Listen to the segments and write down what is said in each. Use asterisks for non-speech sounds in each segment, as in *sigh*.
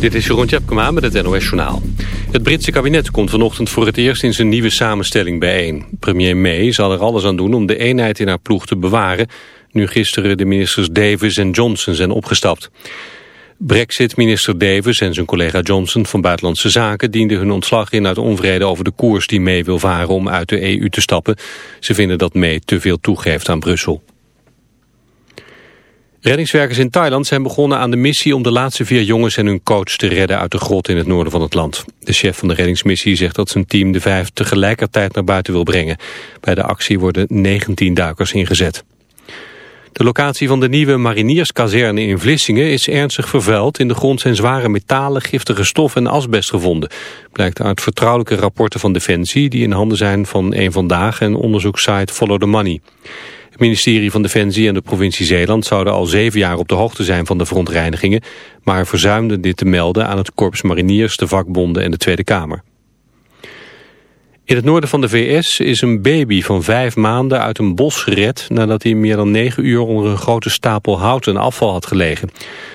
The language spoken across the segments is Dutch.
Dit is Jeroen Tjepkema met het NOS Journaal. Het Britse kabinet komt vanochtend voor het eerst in zijn nieuwe samenstelling bijeen. Premier May zal er alles aan doen om de eenheid in haar ploeg te bewaren... nu gisteren de ministers Davis en Johnson zijn opgestapt. Brexit-minister Davis en zijn collega Johnson van Buitenlandse Zaken... dienden hun ontslag in uit onvrede over de koers die May wil varen om uit de EU te stappen. Ze vinden dat May te veel toegeeft aan Brussel. Reddingswerkers in Thailand zijn begonnen aan de missie om de laatste vier jongens en hun coach te redden uit de grot in het noorden van het land. De chef van de reddingsmissie zegt dat zijn team de vijf tegelijkertijd naar buiten wil brengen. Bij de actie worden 19 duikers ingezet. De locatie van de nieuwe marinierskazerne in Vlissingen is ernstig vervuild. In de grond zijn zware metalen, giftige stof en asbest gevonden. Blijkt uit vertrouwelijke rapporten van Defensie die in handen zijn van een Vandaag en onderzoekssite Follow the Money. Het ministerie van Defensie en de provincie Zeeland zouden al zeven jaar op de hoogte zijn van de verontreinigingen, maar verzuimden dit te melden aan het Korps Mariniers, de vakbonden en de Tweede Kamer. In het noorden van de VS is een baby van vijf maanden uit een bos gered nadat hij meer dan negen uur onder een grote stapel hout en afval had gelegen.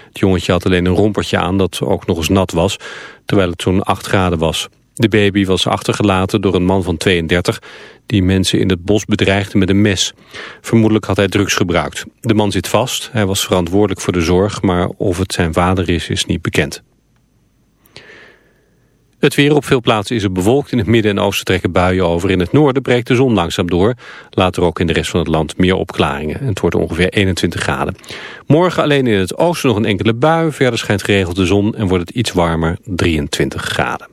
Het jongetje had alleen een rompertje aan dat ook nog eens nat was, terwijl het zo'n 8 graden was. De baby was achtergelaten door een man van 32 die mensen in het bos bedreigde met een mes. Vermoedelijk had hij drugs gebruikt. De man zit vast, hij was verantwoordelijk voor de zorg, maar of het zijn vader is, is niet bekend. Het weer op veel plaatsen is het bewolkt. In het midden en oosten trekken buien over. In het noorden breekt de zon langzaam door. Later ook in de rest van het land meer opklaringen. Het wordt ongeveer 21 graden. Morgen alleen in het oosten nog een enkele bui. Verder schijnt geregeld de zon en wordt het iets warmer 23 graden.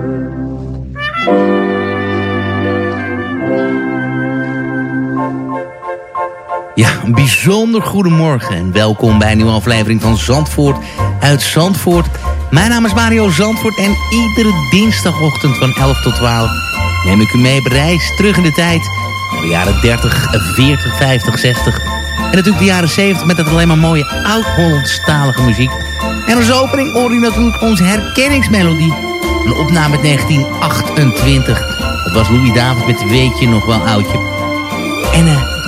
Ja, een bijzonder goedemorgen en welkom bij een nieuwe aflevering van Zandvoort uit Zandvoort. Mijn naam is Mario Zandvoort en iedere dinsdagochtend van 11 tot 12 neem ik u mee op reis terug in de tijd. Naar de jaren 30, 40, 50, 60 en natuurlijk de jaren 70 met het alleen maar mooie oud-Hollandstalige muziek. En als opening hoor u natuurlijk onze herkenningsmelodie. Een opname uit 1928. Dat was Louis David met Weet je nog wel oudje. En eh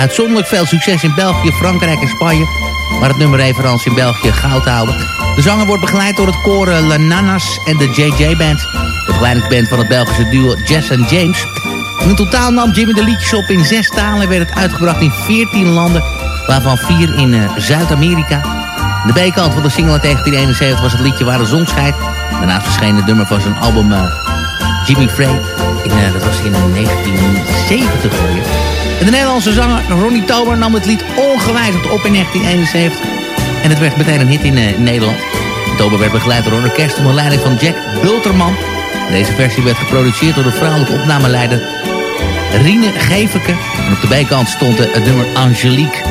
uitzonderlijk veel succes in België, Frankrijk en Spanje. Maar het nummer in België goud houden. De zanger wordt begeleid door het koor eh, La Nanas en de JJ Band. De begeleidingsband van het Belgische duo Jess en James. In totaal nam Jimmy de liedjes op in zes talen... en werd het uitgebracht in 14 landen, waarvan vier in eh, Zuid-Amerika. De B-kant van de single uit 1971 was het liedje Waar de zon schijnt. Daarnaast verscheen het nummer van zijn album eh, Jimmy Frey. In, dat was in 1970 alweer. De Nederlandse zanger Ronnie Tober nam het lied ongewijzigd op in 1971. En het werd meteen een hit in, eh, in Nederland. Tober werd begeleid door een orkest onder leiding van Jack Bulterman. Deze versie werd geproduceerd door de vrouwelijke opnameleider Rine Geveke. En op de bijkant stond het nummer Angelique.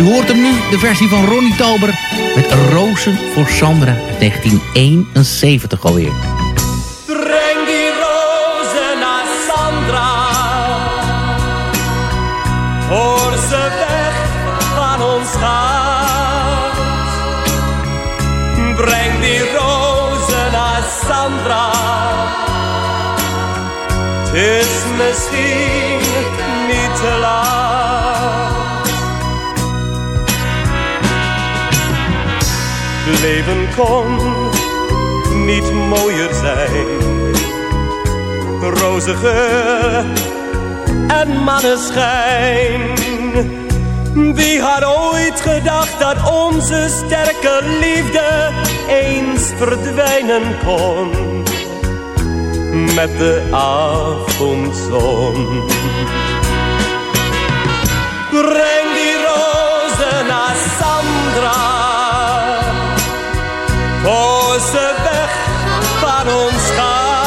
U hoort hem nu, de versie van Ronnie Tober... met Rozen voor Sandra uit 1971 alweer. Is misschien niet te laat. Leven kon niet mooier zijn. Roze geur en maneschijn. Wie had ooit gedacht dat onze sterke liefde eens verdwijnen kon? Met de avondzon. Breng die rozen naar Sandra, voor ze weg van ons gaat.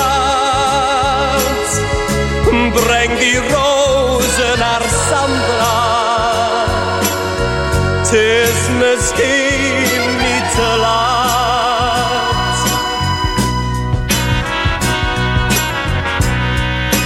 Breng die rozen naar Sandra, het is misschien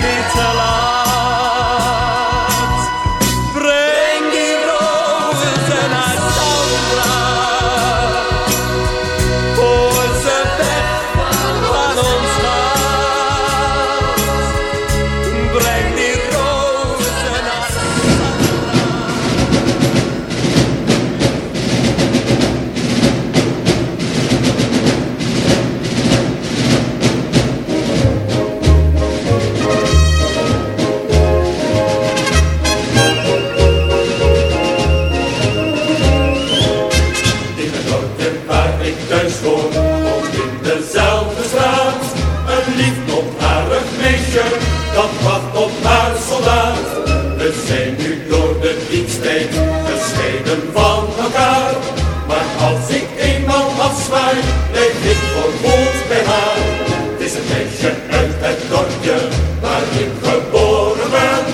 It's a Mitalaa. Van elkaar. Maar als ik eenmaal afzwaai, blijf ik voor goed bij haar. Het is een meisje uit het dorpje waar ik geboren ben.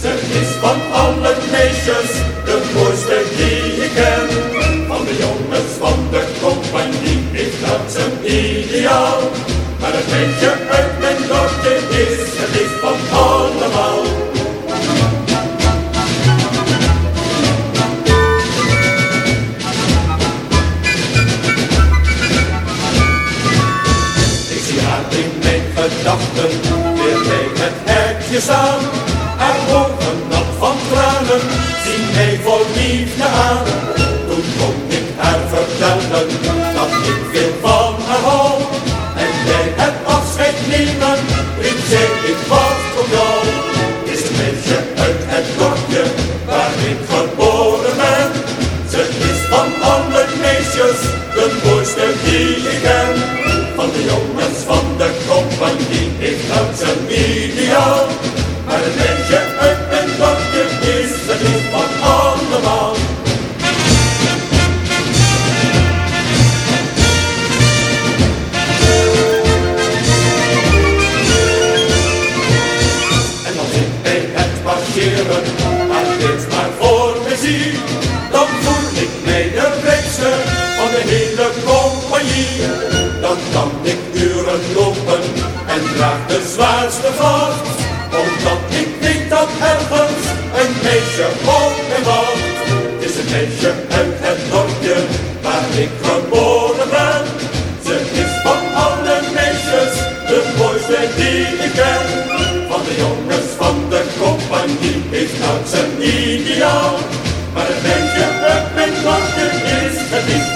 Ze is van alle meisjes de mooiste die ik ken. Van de jongens van de compagnie is dat zijn ideaal. Maar het meisje uit mijn dorpje is het liefst van allemaal. Staan. Haar ogen nat van tranen zien mij vol liefde aan. Toen kon ik haar vertellen dat ik veel van haar hou. En bij het afscheid nemen riep zij ik wacht op jou. Is een meisje uit het dorpje waar ik geboren ben. Ze is van alle meisjes de mooiste die ik ken. Van de jongens van de compagnie heeft dat zijn ideaal. Zwaarste vacht, omdat ik weet dat ergens een meisje op me wacht. Het is een meisje uit het dorpje waar ik geboren ben. Ze is van alle meisjes de mooiste die ik ken. Van de jongens van de compagnie is dat zijn ideaal. Maar het meisje uit mijn dorpje is het liefst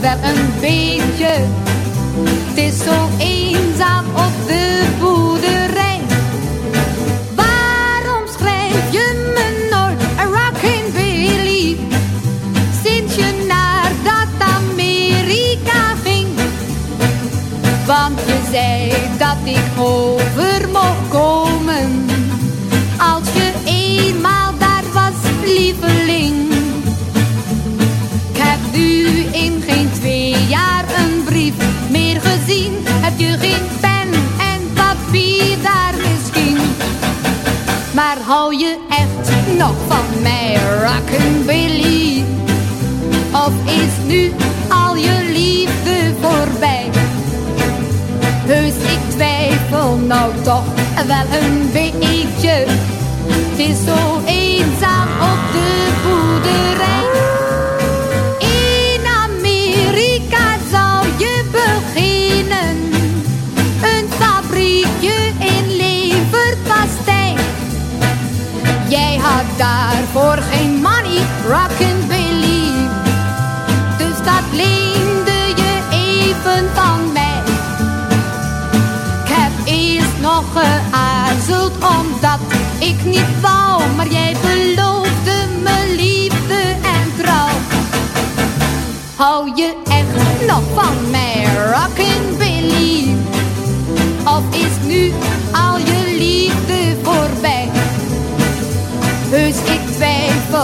wel een beetje. Het is zo eenzaam op de boerderij. Waarom schrijf je me nooit een Rockin'? Sinds je naar dat Amerika ging, Want je zei dat ik over mocht komen. Maar hou je echt nog van mij, rockabilly? Of is nu al je liefde voorbij? Heus, ik twijfel nou toch wel een beetje. Het is zo eenzaam op de boerderij. Had daarvoor geen money, rockabilly. Dus dat leende je even van mij. Ik heb eerst nog geaarzeld omdat ik niet wou, maar jij beloofde me liefde en trouw. Hou je echt nog van mij, rockabilly? Of is nu al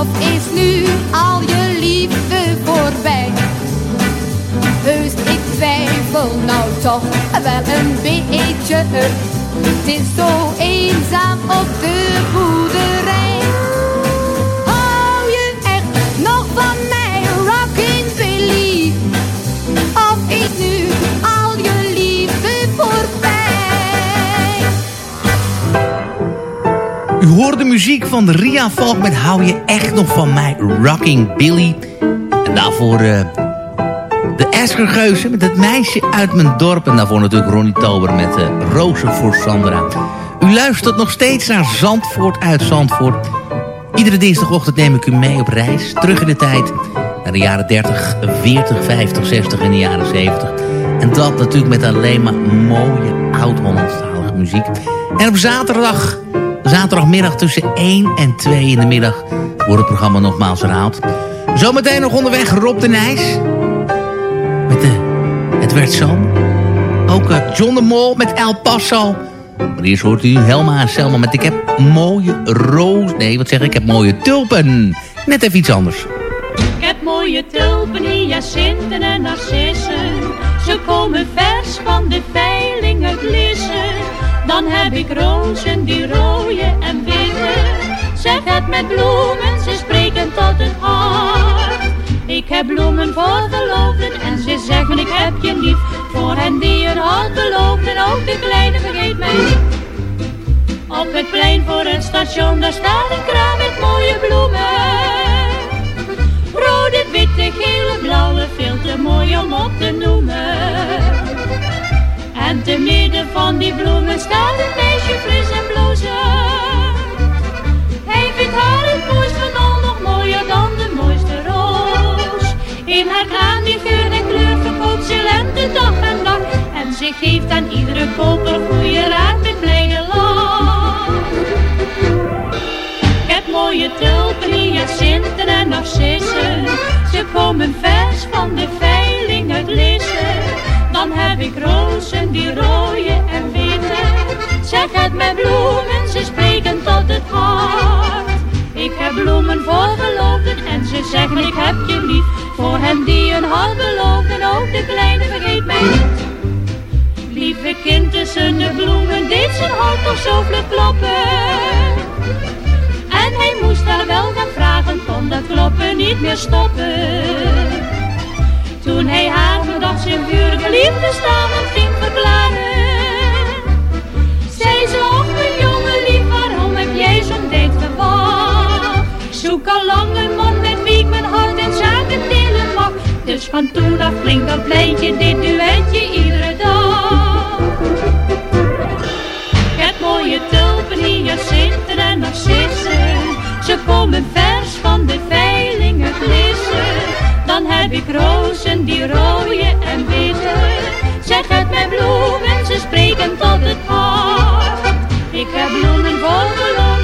Of is nu al je liefde voorbij? Heus, ik twijfel nou toch wel een beetje. Het is zo eenzaam op de boerderij. U hoort de muziek van Ria Valk met Hou je echt nog van mij, Rocking Billy. En daarvoor eh, de Eskergeuzen met het meisje uit mijn dorp. En daarvoor natuurlijk Ronnie Tober met uh, Rozen voor Sandra. U luistert nog steeds naar Zandvoort uit Zandvoort. Iedere dinsdagochtend neem ik u mee op reis. Terug in de tijd naar de jaren 30, 40, 50, 60 en de jaren 70. En dat natuurlijk met alleen maar mooie oud-Hollandstalige muziek. En op zaterdag Zaterdagmiddag tussen 1 en 2 in de middag wordt het programma nogmaals herhaald. Zometeen nog onderweg Rob de Nijs. Met de Het werd zo. Ook eh, John de Mol met El Paso. Maar eerst hoort u Helma en Selma met Ik heb mooie roos... Nee, wat zeg ik? Ik heb mooie tulpen. Net even iets anders. Ik heb mooie tulpen, hyacinten en narcissen. Ze komen vers van de veiling uit Lissen. Dan heb ik rozen die rooien en witte. Zeg het met bloemen, ze spreken tot het hart. Ik heb bloemen voor verloofden en ze zeggen ik heb je lief. Voor hen die een hart beloofden, ook de kleine vergeet mij niet. Op het plein voor het station, daar staat een kraam met mooie bloemen. Rode, witte, gele, blauwe, veel te mooi om op te noemen. En te midden van die bloemen staat een meisje fris en blozen. Hij vindt haar het mooist van al nog mooier dan de mooiste roos. In haar kraan die geur en kleur verkoopt ze lente dag en nacht. En ze geeft aan iedere koper goede raad met blijde lach. Heb mooie tulpen, hyacinten en narcissen. Ze komen vers van de veiling uit Lissen. Dan heb ik rozen die rooien en witte. Zeg het met bloemen, ze spreken tot het hart. Ik heb bloemen voor verloofden en ze zeggen ik heb je lief. Voor hen die een hart beloofden, ook de kleine vergeet mij niet. Lieve kind tussen de bloemen deed zijn hart toch zo vlug kloppen. En hij moest haar wel gaan vragen, kon dat kloppen niet meer stoppen. Toen hij haar dat zijn vuur geliefde samen ging verklaren. Zij zocht mijn jongen lief, waarom heb jij zo'n deed verwacht? Zoek al lang een man met wie ik mijn hart en zaken delen mag. Dus van toen af klinkt dat pleintje, dit duetje iedere dag. Ik mooie tulpen, hyacinten en narcissen. Ze komen ver Dan heb ik rozen die rooien en witte. Zeg het met bloemen, ze spreken tot het hart. Ik heb bloemen vol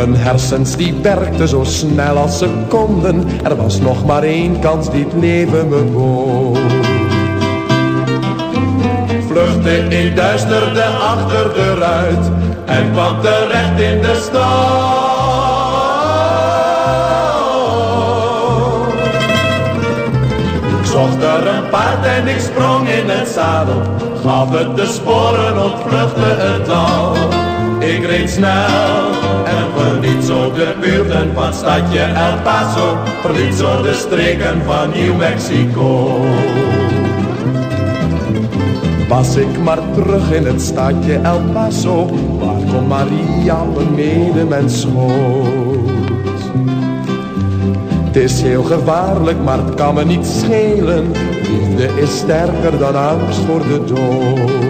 Mijn hersens die werkten zo snel als ze konden, er was nog maar één kans die het leven me bood. Vluchtte in duisterde achter de ruit en kwam terecht in de stad. Ik zocht er een paard en ik sprong in het zadel, gaf het de sporen, ontvluchtte het dal. Ik reed snel en verliet zo de buurten van stadje El Paso, verliet zo de streken van New Mexico. Was ik maar terug in het stadje El Paso, waar kon Maria beneden mijn schoot. Het is heel gevaarlijk, maar het kan me niet schelen, liefde is sterker dan angst voor de dood.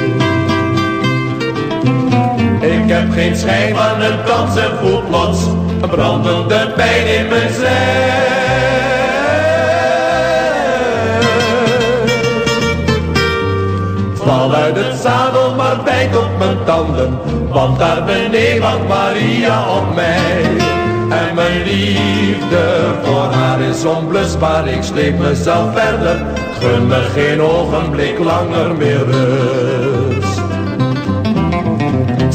Ik heb geen schijn van een kans en voel plots een brandende pijn in mijn zij. Val uit het zadel, maar bijt op mijn tanden, want daar beneden wacht Maria op mij. En mijn liefde voor haar is onblusbaar, ik sleep mezelf verder, gun me geen ogenblik langer meer rust.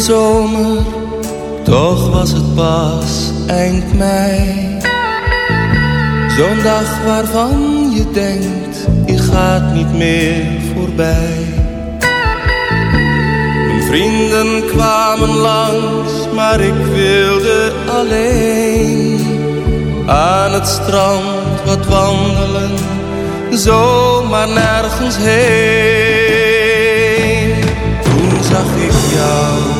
Zomer, toch was het pas eind mei. Zo'n dag waarvan je denkt, die gaat niet meer voorbij. Mijn vrienden kwamen langs, maar ik wilde alleen aan het strand wat wandelen, zomaar nergens heen. Toen zag ik jou,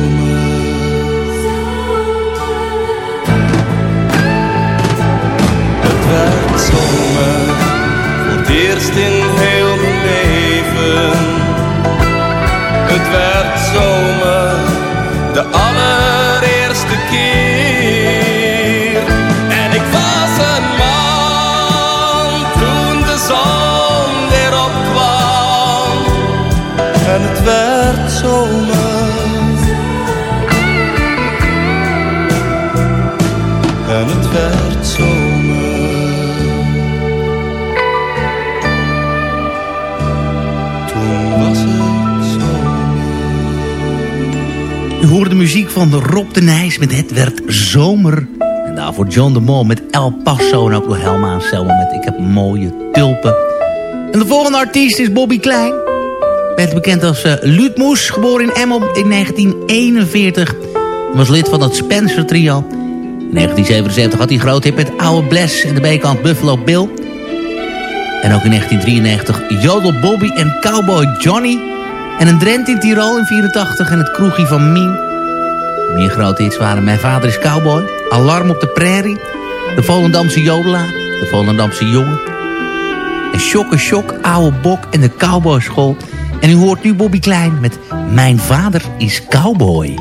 En het werd zomer. En het werd zomer. Toen was het zomer. U hoorde de muziek van Rob de Nijs met Het werd zomer. En daarvoor John de Mol met El Paso en ook nog Helma en Selma met Ik heb mooie tulpen. En de volgende artiest is Bobby Klein. Beter bekend als uh, Luut Moes, geboren in Emmel in 1941. Hij was lid van het Spencer Trio. In 1977 had hij een groot hit met Oude Bless en de B-kant Buffalo Bill. En ook in 1993 Jodel Bobby en Cowboy Johnny. En een Drent in Tirol in 84 en het kroegie van Mien. Meer grote hits waren Mijn Vader is Cowboy, Alarm op de Prairie, De Volendamse Jodelaar, De Volendamse Jongen. En Shock Shock, Oude Bok en de Cowboyschool. En u hoort nu Bobby Klein met Mijn vader is cowboy.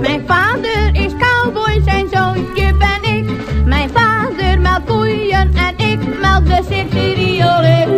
Mijn vader is cowboy, zijn zoontje ben ik. Mijn vader melkt koeien en ik melk de circuriolen.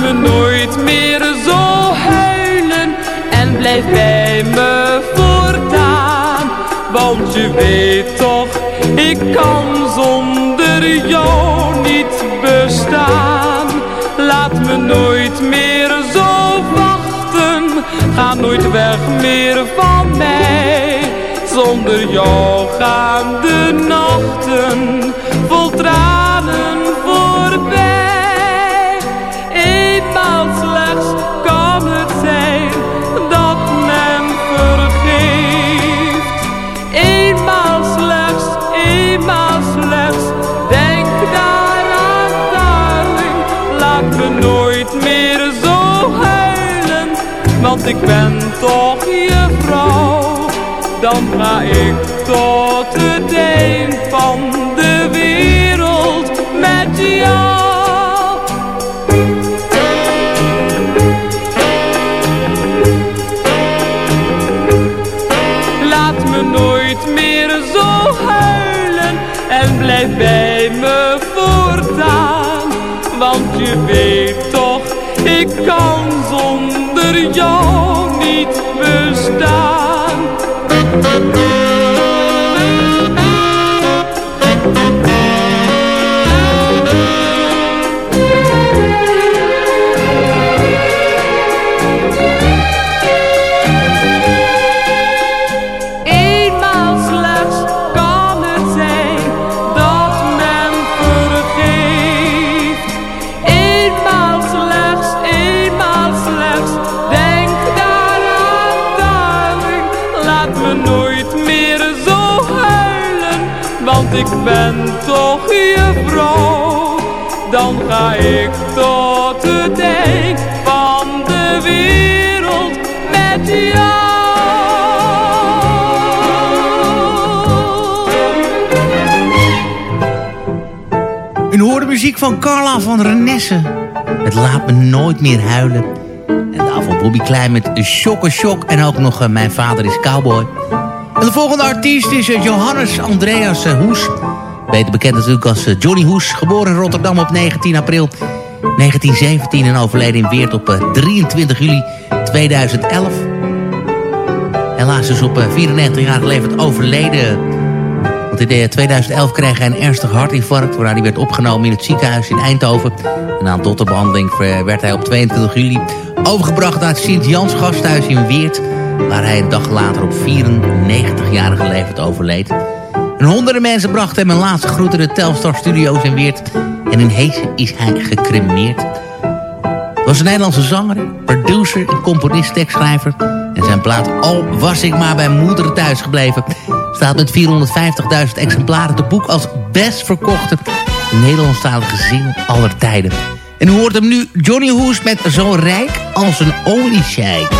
Me nooit meer zo huilen en blijf bij me voortaan. Want je weet toch, ik kan zonder jou niet bestaan. Laat me nooit meer zo wachten, ga nooit weg meer van mij. Zonder jou gaan de nachten vol ik ben toch je vrouw. Dan ga ik tot ik ben toch je vrouw. Dan ga ik tot het eind van de wereld met jou. U hoort de muziek van Carla van Renesse. Het laat me nooit meer huilen. En daarvoor Bobby Klein met Shock Shock. En ook nog eh, Mijn vader is cowboy. De volgende artiest is eh, Johannes Andreas eh, Hoes. Beter bekend natuurlijk als eh, Johnny Hoes. Geboren in Rotterdam op 19 april 1917 en overleden in Weert op eh, 23 juli 2011. Helaas is op eh, 94-jarige leeftijd overleden. Want in eh, 2011 kreeg hij een ernstig hartinfarct... waarna hij werd opgenomen in het ziekenhuis in Eindhoven. En een dotterbehandeling eh, werd hij op 22 juli... overgebracht naar het Sint-Jans gasthuis in Weert... waar hij een dag later op 94-jarige leeftijd overleed. En honderden mensen brachten hem een laatste groet in de Telstar Studios in Weert. En in Heesen is hij gecremeerd. Was een Nederlandse zanger, producer en componist, tekstschrijver. En zijn plaat Al was ik maar bij moeder thuis gebleven... staat met 450.000 exemplaren te boek als best verkochte Nederlandstalige zin aller tijden. En u hoort hem nu Johnny Hoes met Zo rijk als een oliescheik.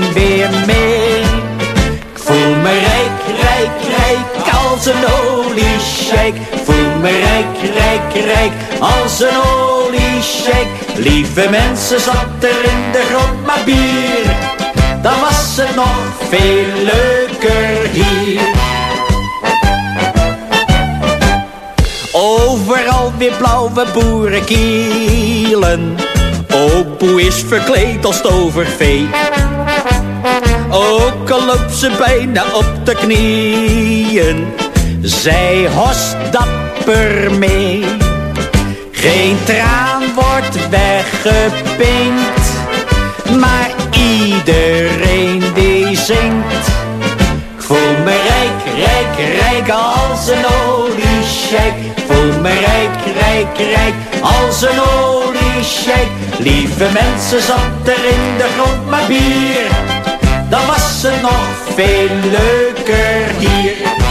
me rijk, rijk, rijk als een oliesjeik. Lieve mensen, zat er in de grond maar bier. Dan was het nog veel leuker hier. Overal weer blauwe boerenkielen. Opoe is verkleed als tovervee. Ook al loopt ze bijna op de knieën. Zij host dapper mee. Geen traan wordt weggepinkt. Maar iedereen die zingt. Ik voel me rijk, rijk, rijk als een oliesjeik. Voel me rijk, rijk, rijk als een oliesjeik. Lieve mensen, zat er in de grond maar bier. Dan was het nog veel leuker hier.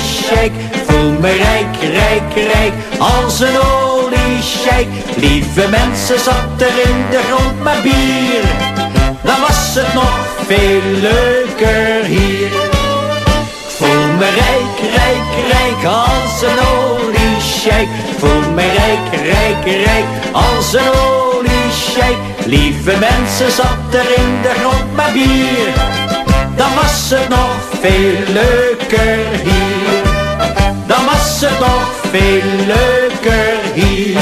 Voel me rijk, rijk, rijk als een oliesjeik. Lieve mensen, zat er in de grond maar bier. Dan was het nog veel leuker hier. Voel me rijk, rijk, rijk als een oliesjeik. Voel me rijk, rijk, rijk als een oliesjeik. Lieve mensen, zat er in de grond maar bier. Dan was het nog veel leuker hier. Dan was het nog veel leuker hier.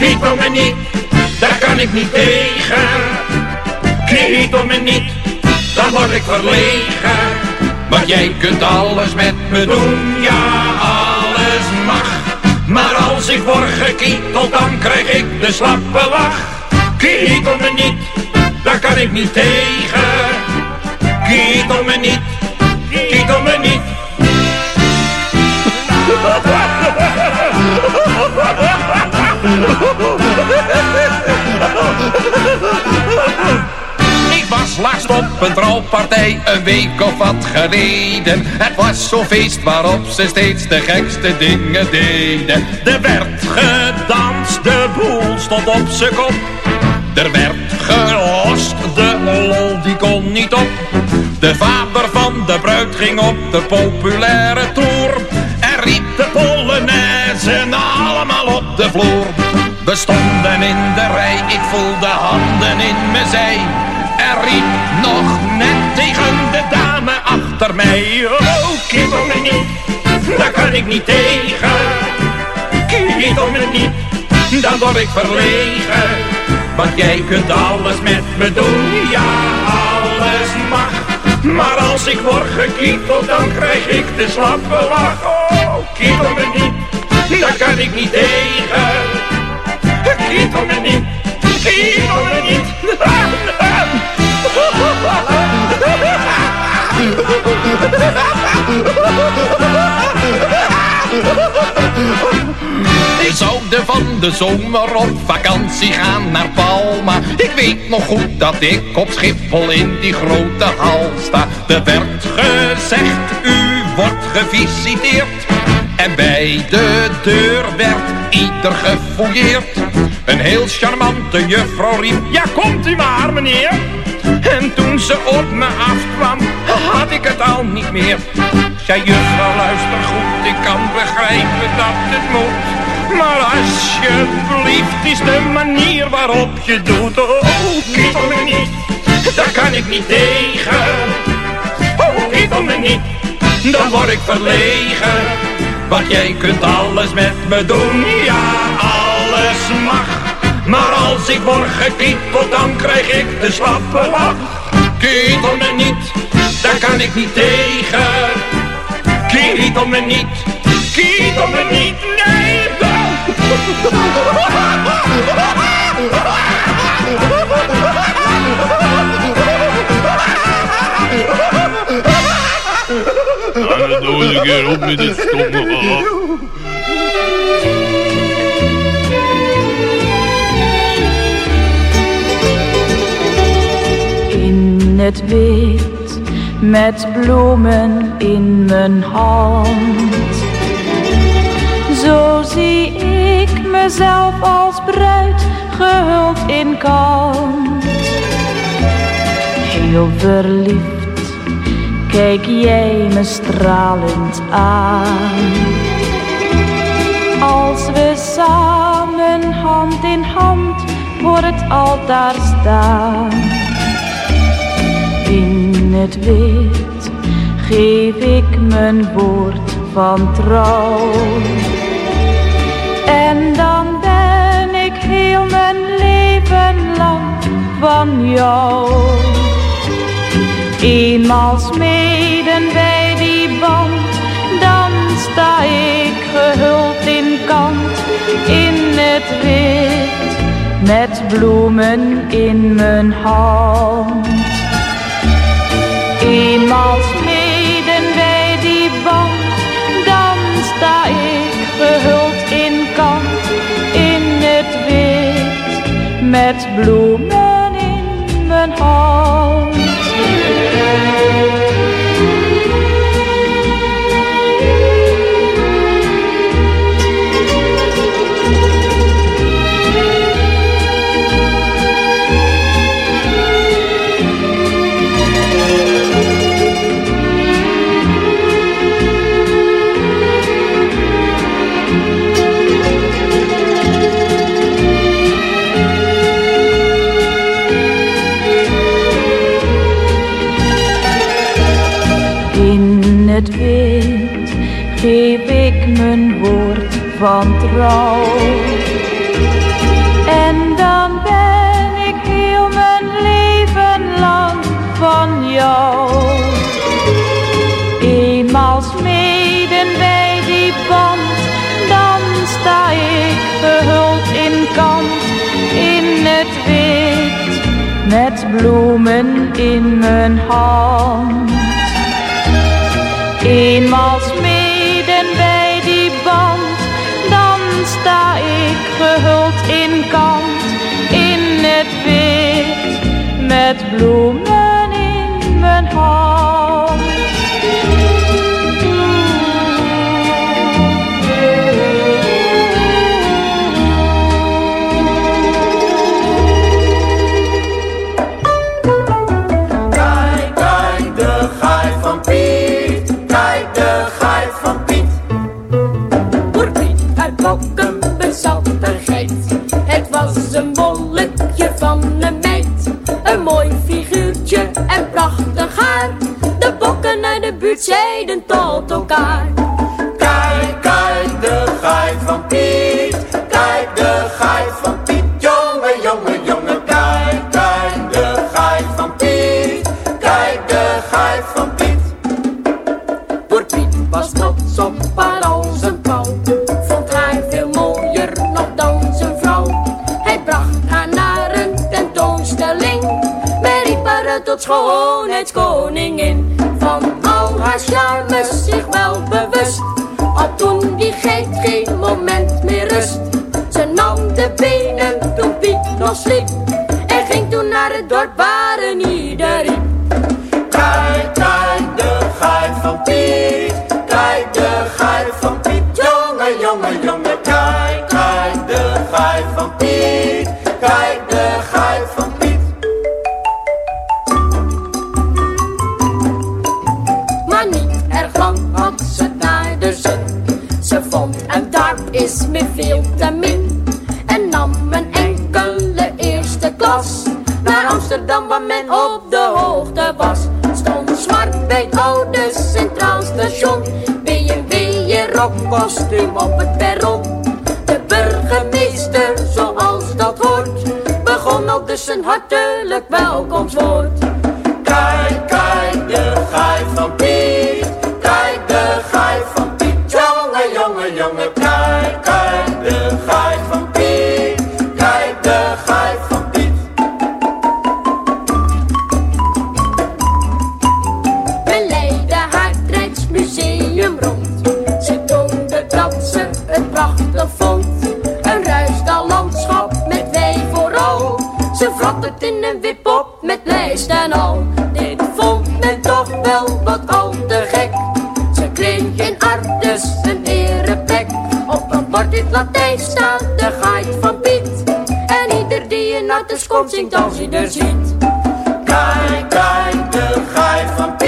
Kiet op me niet, daar kan ik niet tegen. Kiet op me niet, dan word ik verlegen. Want jij kunt alles met me doen, ja alles mag. Als ik word gekieteld, dan krijg ik de slappe lach. Kiet op me niet, daar kan ik niet tegen. Kiet op me niet, kiet op me niet. *laughs* Laatst op een trouwpartij een week of wat geleden. Het was zo'n feest waarop ze steeds de gekste dingen deden. Er werd gedanst, de boel stond op zijn kop. Er werd gelost, de lol die kon niet op. De vader van de bruid ging op de populaire tour. En riep de polonaise allemaal op de vloer. We stonden in de rij, ik voelde handen in mijn zij. Nog net tegen de dame achter mij. Oh, kiet om me niet, daar kan ik niet tegen. Kiet om me niet, dan word ik verlegen. Want jij kunt alles met me doen, ja, alles mag. Maar als ik word gekieteld, dan krijg ik de slappe lach. Oh, om me niet, daar kan ik niet tegen. Kiet om me niet, kiet om me niet. *laughs* We zouden van de zomer op vakantie gaan naar Palma. Ik weet nog goed dat ik op Schiphol in die grote hal sta. Er werd gezegd, u wordt gevisiteerd. En bij de deur werd ieder gefouilleerd. Een heel charmante juffrouw riep, ja komt u maar meneer. En toen ze op me afkwam, had ik het al niet meer. Zei juffrouw, luister goed, ik kan begrijpen dat het moet. Maar alsjeblieft is de manier waarop je doet. Oh, kietel me niet, daar kan ik niet tegen. Oh, kietel me niet, dan word ik verlegen. Want jij kunt alles met me doen, ja, alles mag. Maar als ik word gekieteld, dan krijg ik de slappe lach. Kietel me niet, daar kan ik niet tegen. Kietel me niet, kietel me niet, nee. Het nou op met dit stomme. Het wit, met bloemen in mijn hand. Zo zie ik mezelf als bruid, gehuld in kant. Heel verliefd, kijk jij me stralend aan. Als we samen hand in hand voor het altaar staan. Het wit geef ik mijn woord van trouw. En dan ben ik heel mijn leven lang van jou. Eenmaal smeden wij die band, dan sta ik gehuld in kant in het wit, met bloemen in mijn hand. Eenmaal smeden wij die band, dan sta ik gehuld in kant in het wit, met bloemen in mijn hand. Van trouw. En dan ben ik heel mijn leven lang van jou. Eenmaal smeden wij die band, dan sta ik gehuld in kant in het wit, met bloemen in mijn hand. Met buurt zeiden tot elkaar. Kijk, kijk, de gaai van Piet. Kijk, de gaai van Piet. Jongen, jongen, jongen. Kijk, kijk, de gaai van Piet. Kijk, de gaai van Piet. Voor Piet was trots op haar als een pauw. Vond haar veel mooier nog dan zijn vrouw. Hij bracht haar naar een tentoonstelling. Men riep haar tot schoonheidskoningin. Amsterdam, waar men op de hoogte was. Stond smart bij het oude Centraal Station. BMW je rockkostuum op het perron. De burgemeester, zoals dat hoort, begon al dus een hartelijk welkomstwoord. Het Latijn staat de geit van Piet. En ieder die in Artes komt zingt als hij er ziet. Kijk, kijk, de gaai van Piet.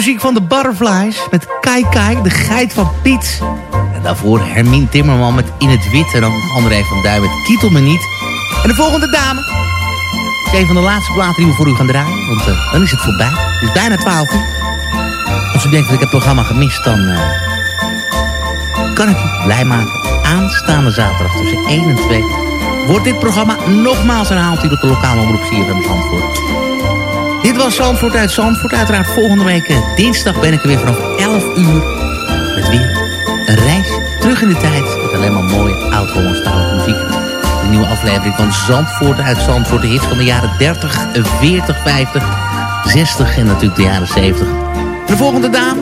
Muziek van de Butterflies met Kai Kai, de geit van Piet. En daarvoor Hermine Timmerman met In het Wit en dan André van Duin met Kietel me niet. En de volgende dame is een van de laatste platen die we voor u gaan draaien. Want eh, dan is het voorbij. Het is bijna 12 uur. Als u denkt dat ik het programma gemist, dan eh, kan ik u blij maken. Aanstaande zaterdag tussen 1 en 2 wordt dit programma nogmaals herhaald hier op de lokale omroep CFM Zandvoort. Was Zandvoort uit Zandvoort. Uiteraard volgende week eh, dinsdag ben ik er weer vanaf 11 uur. Met weer een reis terug in de tijd. Met alleen maar mooie oud-Hollandstalige muziek. De nieuwe aflevering van Zandvoort uit Zandvoort. De hits van de jaren 30, 40, 50, 60 en natuurlijk de jaren 70. De volgende dame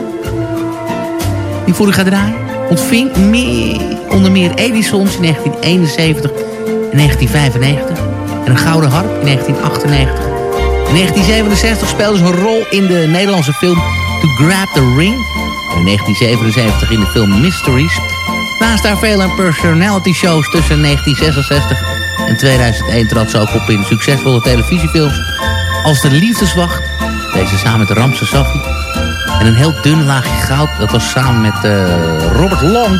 die voor u gaat draaien ontving meer, onder meer Edisons in 1971 en 1995. En een gouden harp in 1998. In 1967 speelde ze een rol in de Nederlandse film To Grab the Ring. En in 1977 in de film Mysteries. Naast haar vele personality shows tussen 1966 en 2001 trad ze ook op in succesvolle televisiefilms als De Liefdeswacht. Deze samen met Ramse Safi. En een heel dun laagje goud. Dat was samen met eh, Robert Long.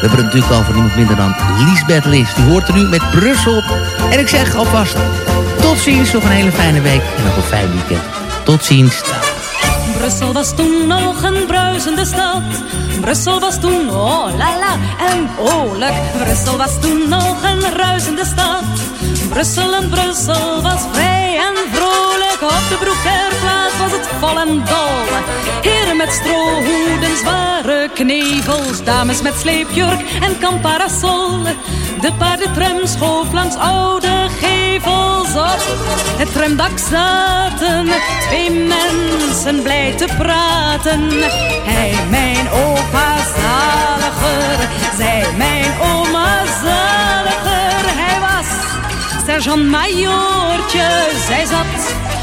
We hebben het natuurlijk over niemand minder dan Lisbeth List. Die hoort er nu met Brussel. En ik zeg alvast tot ziens. Nog een hele fijne week. En nog een fijn weekend. Tot ziens. Brussel was toen nog een bruisende stad. Brussel was toen, oh la la, en oorlijk. Brussel was toen nog een ruisende stad. Brussel en Brussel was vrij en vrolijk. Op de Broekerplaats was het vol en dol. Heren met strohoeden, zware knevels. Dames met sleepjurk en kamparasol. De paardentram schoof langs oude gevels Het tramdak zaten twee mensen blij te praten. Hij mijn opa zaliger, zij mijn oma zaliger. Hij was sergeant-majoortje, zij zat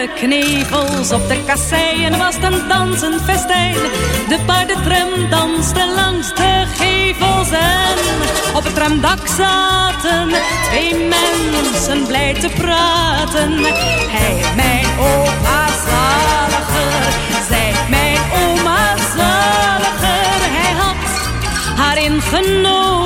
de knevels op de kasseien was een dansend festijn. De paardentram danste langs de gevels en op het tramdak zaten twee mensen blij te praten. Hij, mijn opa zaliger, zij, mijn oma zaliger. Hij had haar ingenomen,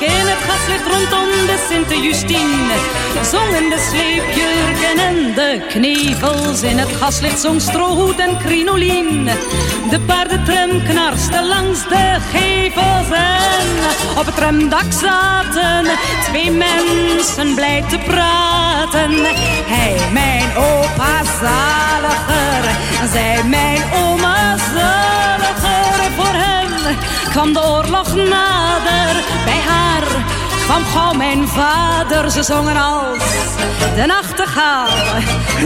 in het gaslicht rondom de Sint-Justine. Zongen de sleepjurken en de knevels in het gaslicht zong strohoed en crinolien. De paardentram knarste langs de gevels en op het tramdak zaten twee mensen blij te praten. Hij, mijn opa zaliger, zij, mijn oma zaliger. Kwam de oorlog nader, bij haar kwam gauw mijn vader. Ze zongen als de nachtegaal,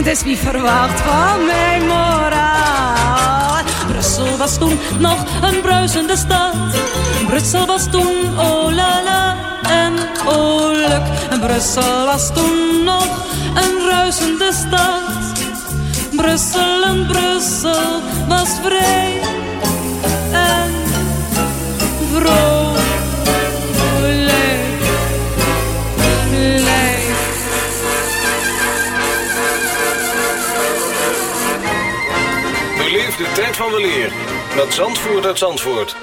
dus wie verwacht van mijn moraal? Brussel was toen nog een bruisende stad. Brussel was toen oh la la en oh Brussel was toen nog een ruisende stad. Brussel en Brussel was vrij vrolijk. Leeg. Beleef de tijd van weleer met Zandvoort uit Zandvoort.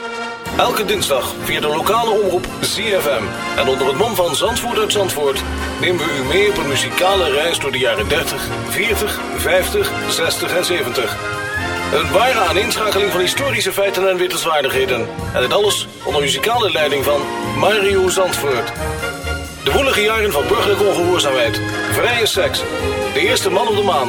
Elke dinsdag via de lokale omroep ZFM. En onder het mom van Zandvoort uit Zandvoort nemen we u mee op een muzikale reis door de jaren 30, 40, 50, 60 en 70. Een ware aaninschakeling van historische feiten en wittelswaardigheden. En dit alles onder muzikale leiding van Mario Zandvoort. De woelige jaren van burgerlijke ongehoorzaamheid, vrije seks, de eerste man op de maan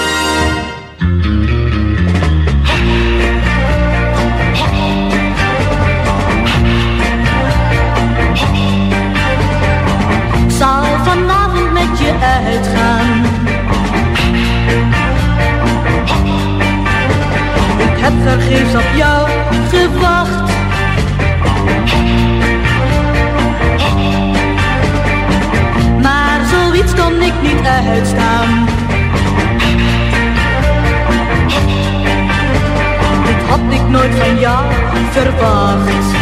Uitgaan. Ik heb vergeefs op jou gewacht. Maar zoiets kon ik niet uitstaan. Dit had ik nooit van jou verwacht.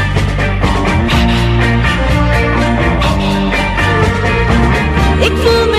Ik voel me